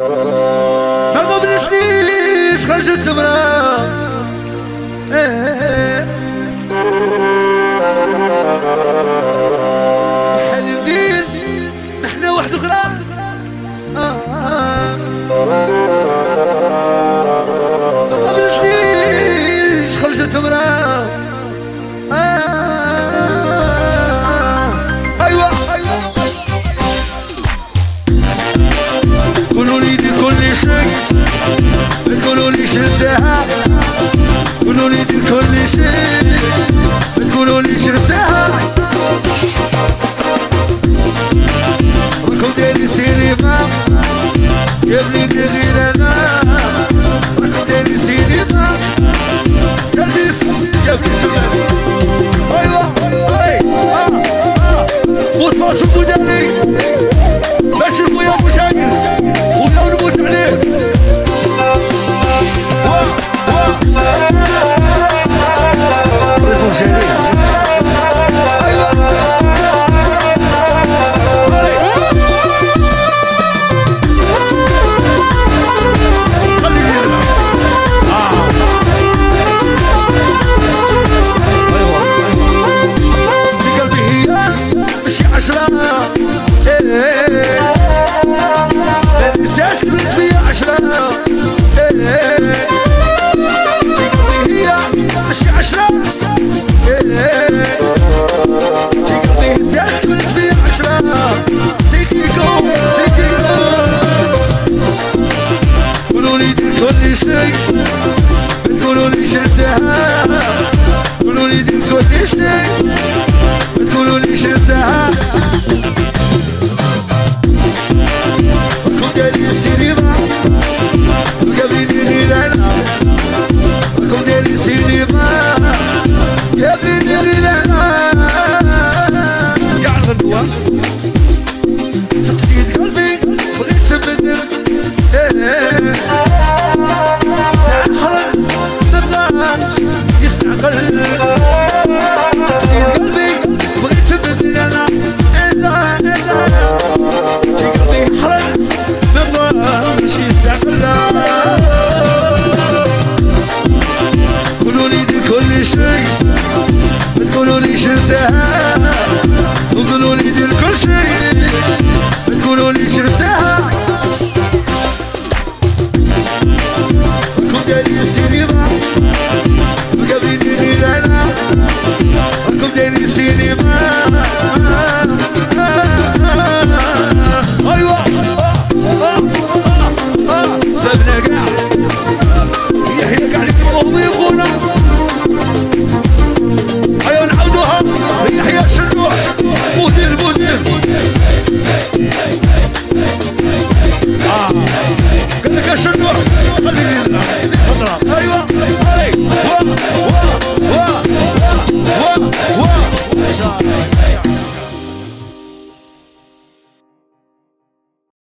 ما قبلتنيش خرجت مرا شرتها قولوا لي دير كل شيء تقولوا لي شرتها راكم دايرين السينما يا بنيتي غير أنا. راكم دايرين السينما يا بنيتي يا Kulu ni shete ha Kulu ni din kote shete شي ما تقولوا ليش نساها وقولوا لي دير كل شي Мудир, мудир! А, Галикашинов!